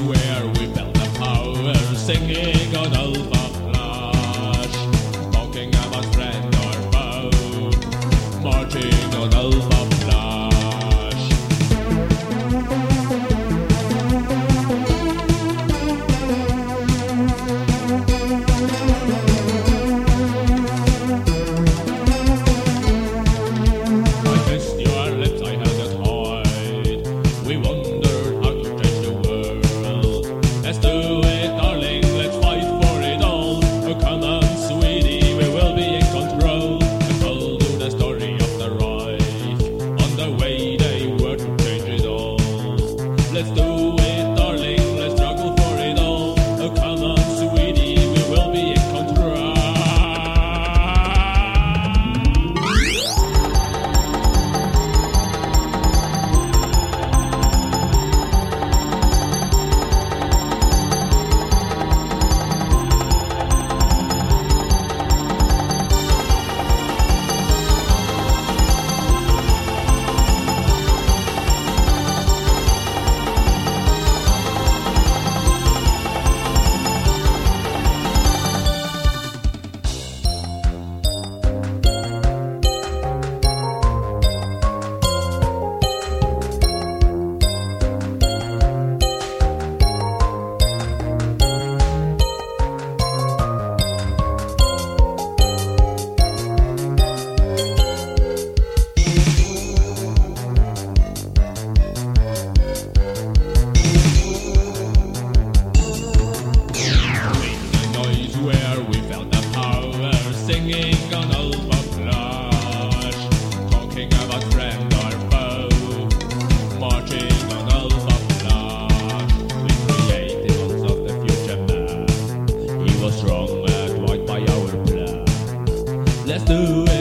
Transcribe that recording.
where we felt the power, singing on Alpha Flash, talking about friend or foe, marching on Alpha. the. friend or foe, marching on all of. We of the future man. He was and uh, by our. Let's do it.